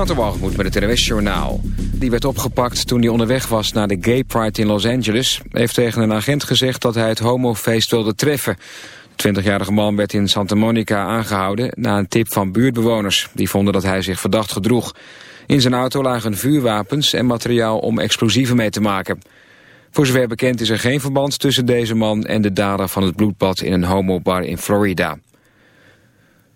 Waterwalgemoed met het NWS Journaal. Die werd opgepakt toen hij onderweg was naar de Gay Pride in Los Angeles. Heeft tegen een agent gezegd dat hij het homofeest wilde treffen. De 20-jarige man werd in Santa Monica aangehouden... na een tip van buurtbewoners. Die vonden dat hij zich verdacht gedroeg. In zijn auto lagen vuurwapens en materiaal om explosieven mee te maken. Voor zover bekend is er geen verband tussen deze man... en de dader van het bloedbad in een homobar in Florida.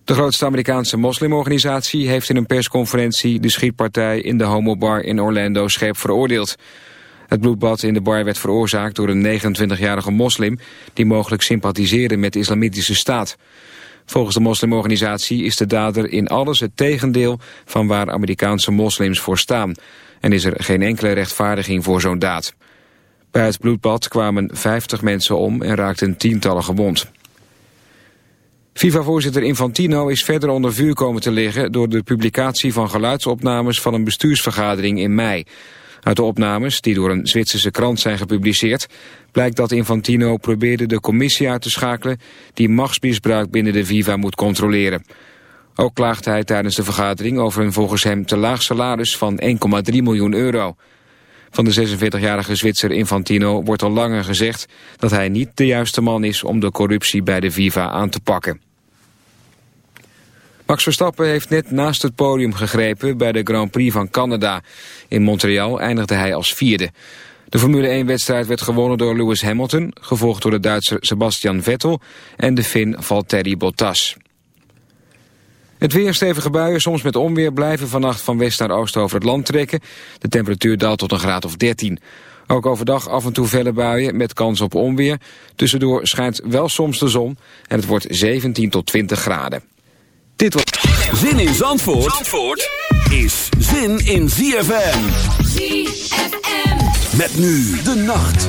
De grootste Amerikaanse moslimorganisatie heeft in een persconferentie de schietpartij in de homobar in Orlando scherp veroordeeld. Het bloedbad in de bar werd veroorzaakt door een 29-jarige moslim die mogelijk sympathiseerde met de islamitische staat. Volgens de moslimorganisatie is de dader in alles het tegendeel van waar Amerikaanse moslims voor staan. En is er geen enkele rechtvaardiging voor zo'n daad. Bij het bloedbad kwamen 50 mensen om en raakten tientallen gewond. FIFA-voorzitter Infantino is verder onder vuur komen te liggen... door de publicatie van geluidsopnames van een bestuursvergadering in mei. Uit de opnames, die door een Zwitserse krant zijn gepubliceerd... blijkt dat Infantino probeerde de commissie uit te schakelen... die machtsmisbruik binnen de FIFA moet controleren. Ook klaagde hij tijdens de vergadering over een volgens hem te laag salaris van 1,3 miljoen euro... Van de 46-jarige Zwitser Infantino wordt al langer gezegd dat hij niet de juiste man is om de corruptie bij de Viva aan te pakken. Max Verstappen heeft net naast het podium gegrepen bij de Grand Prix van Canada. In Montreal eindigde hij als vierde. De Formule 1-wedstrijd werd gewonnen door Lewis Hamilton, gevolgd door de Duitser Sebastian Vettel en de Fin Valtteri Bottas. Het weer, stevige buien, soms met onweer, blijven vannacht van west naar oost over het land trekken. De temperatuur daalt tot een graad of 13. Ook overdag af en toe felle buien met kans op onweer. Tussendoor schijnt wel soms de zon en het wordt 17 tot 20 graden. Dit wordt... Zin in Zandvoort, Zandvoort is zin in ZFM. ZFM. Met nu de nacht.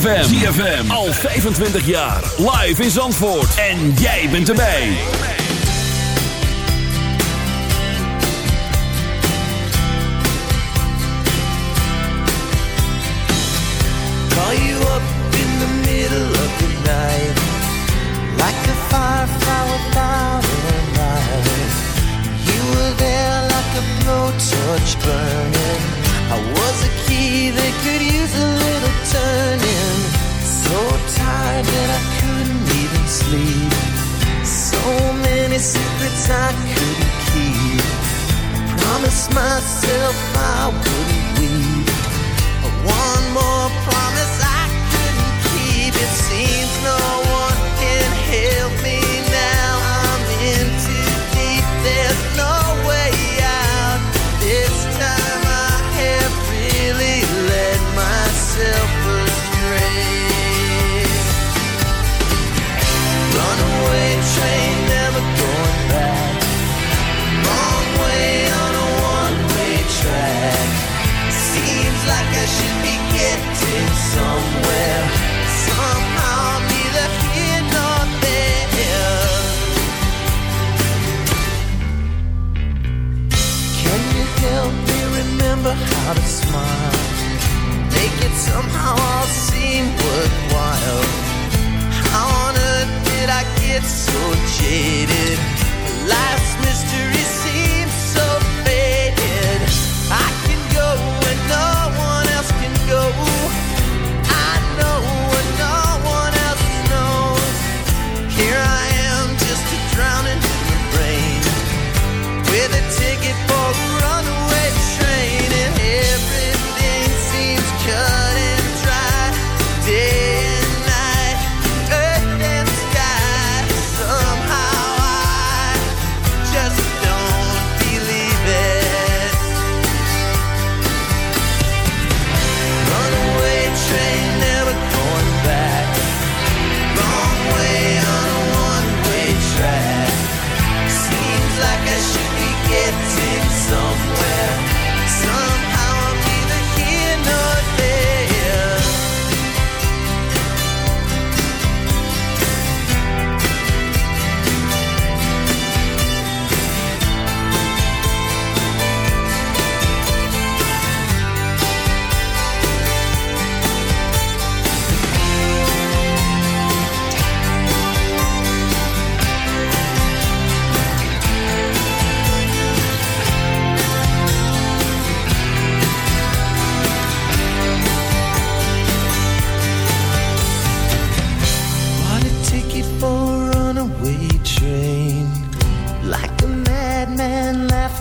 ZFM. ZFM. Al 25 jaar. Live in Zandvoort. En jij bent erbij. Call you up in the middle of the night. Like a firefly without a light. You were there like a blowtorch burn. I couldn't keep. I promised myself.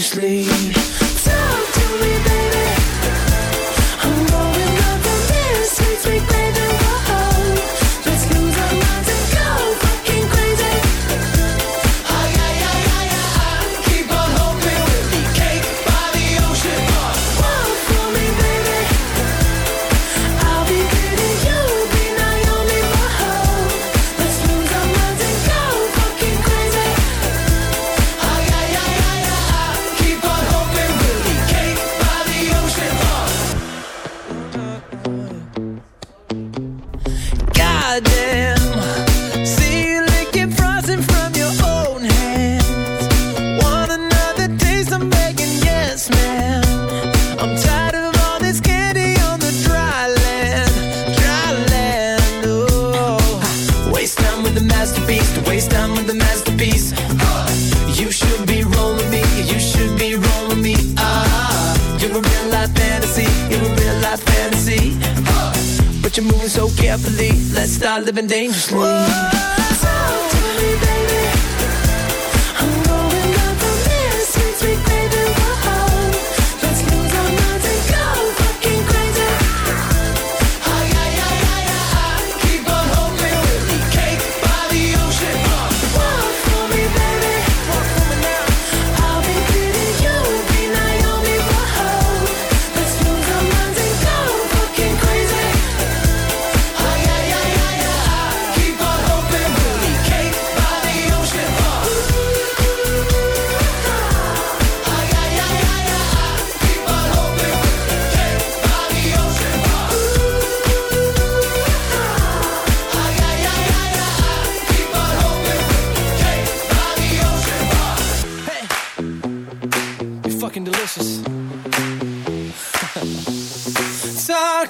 strangely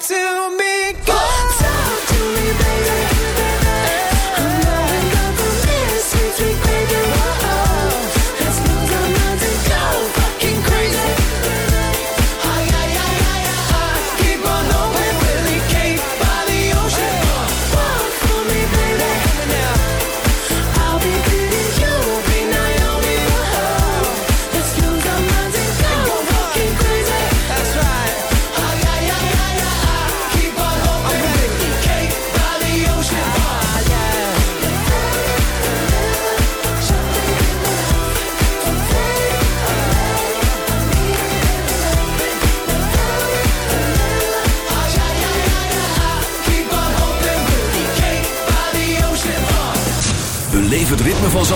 to me. Go.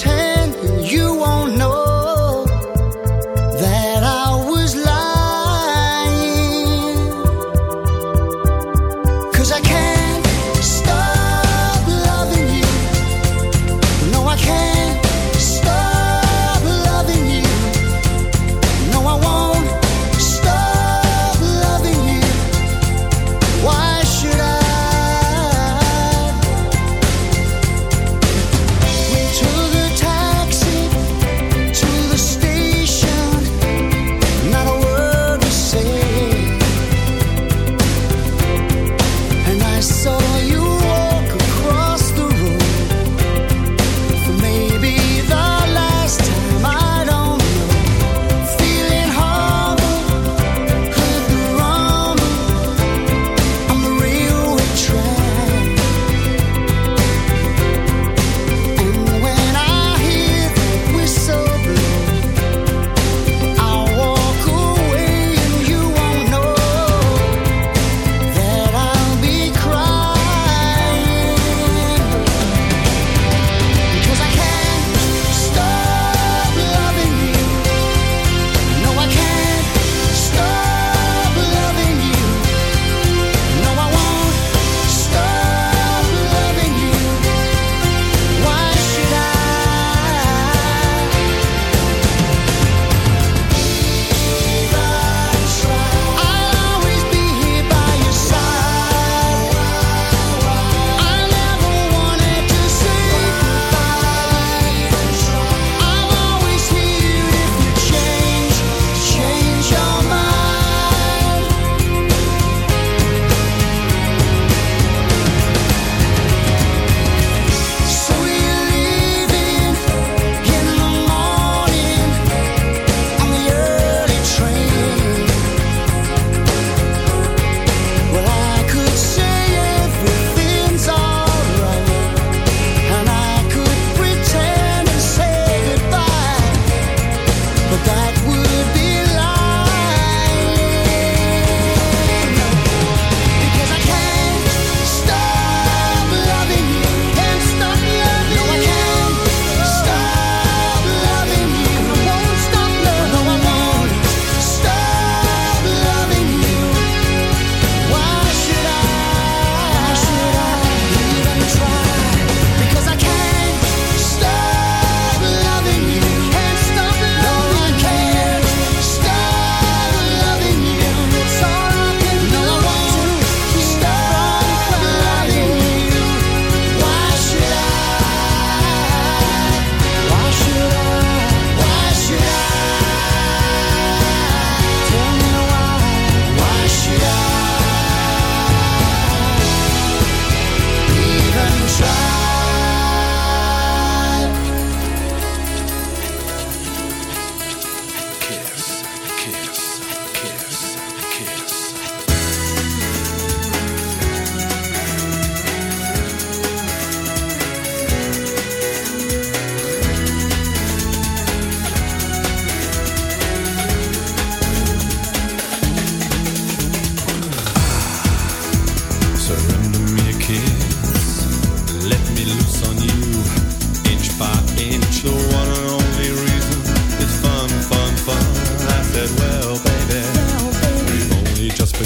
Ten, you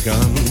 come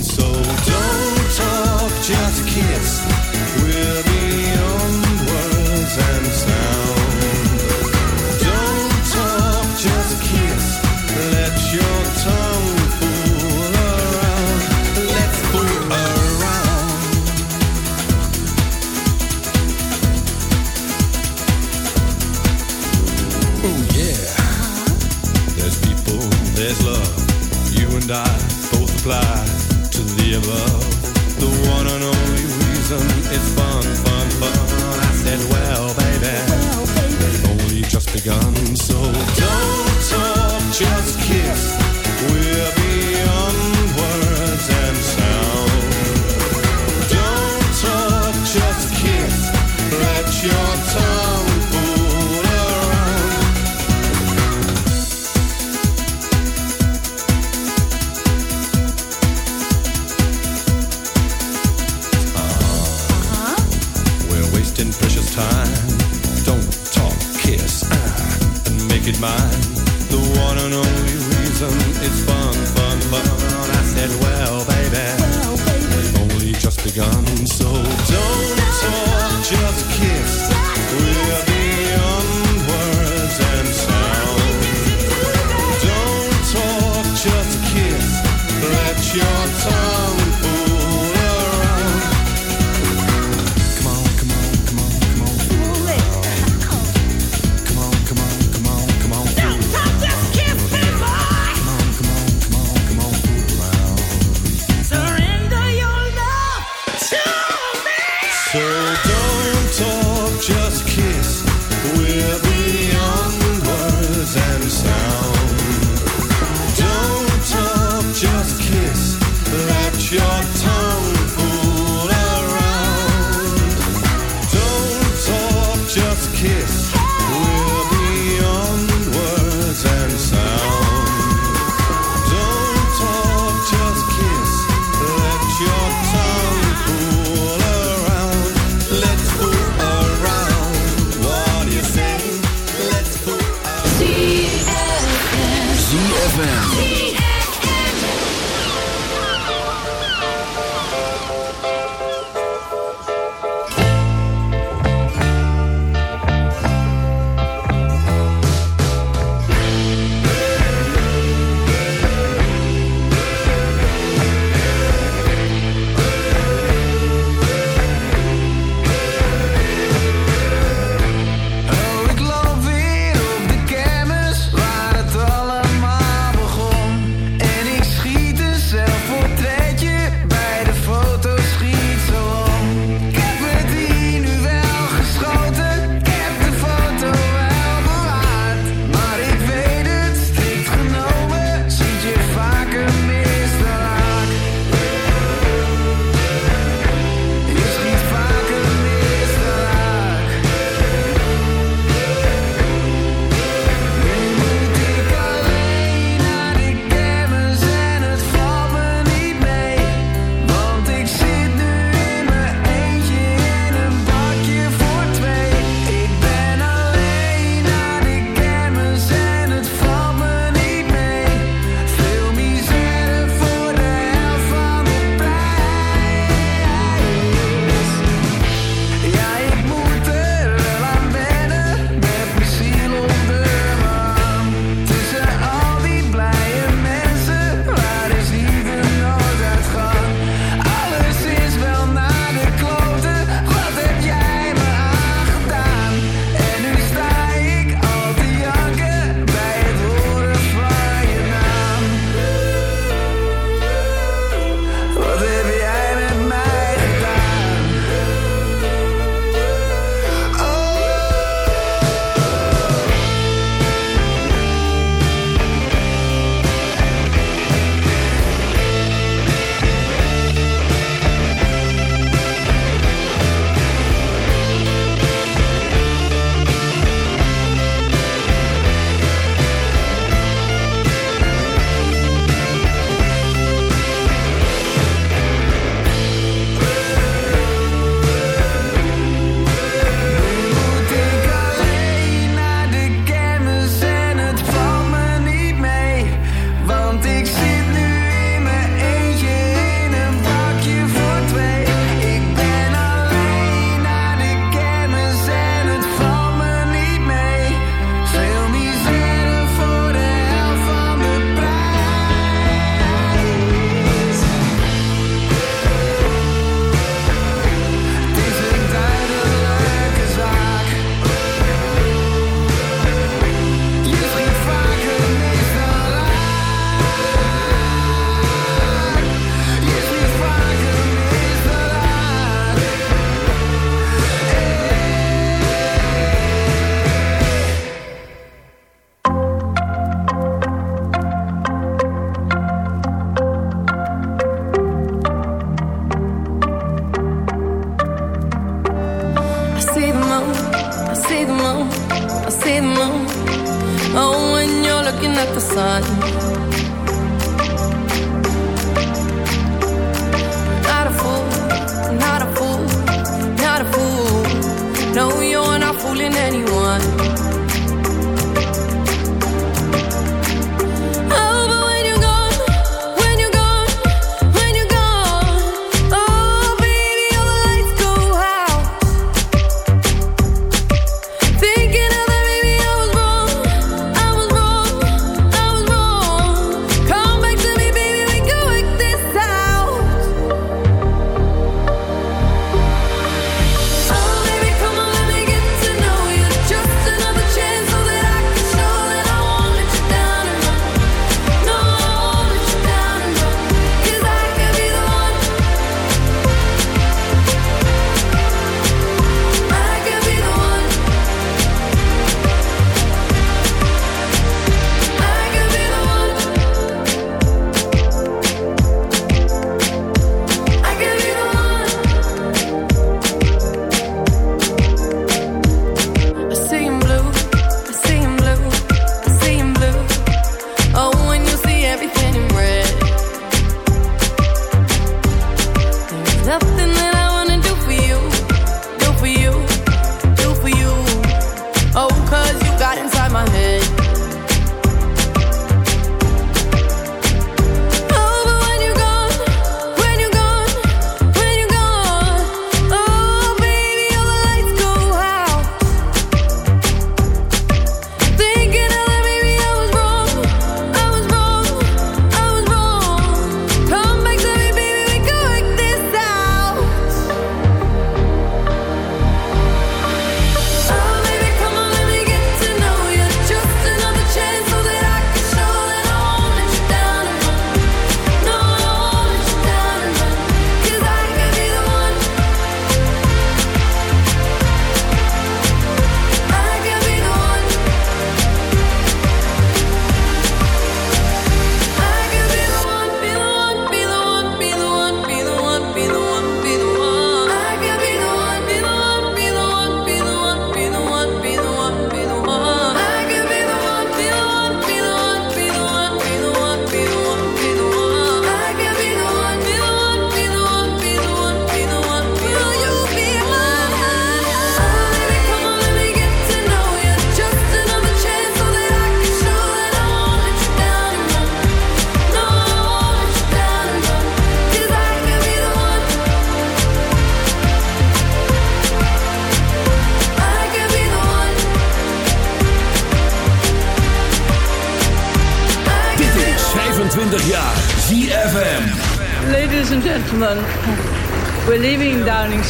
Cause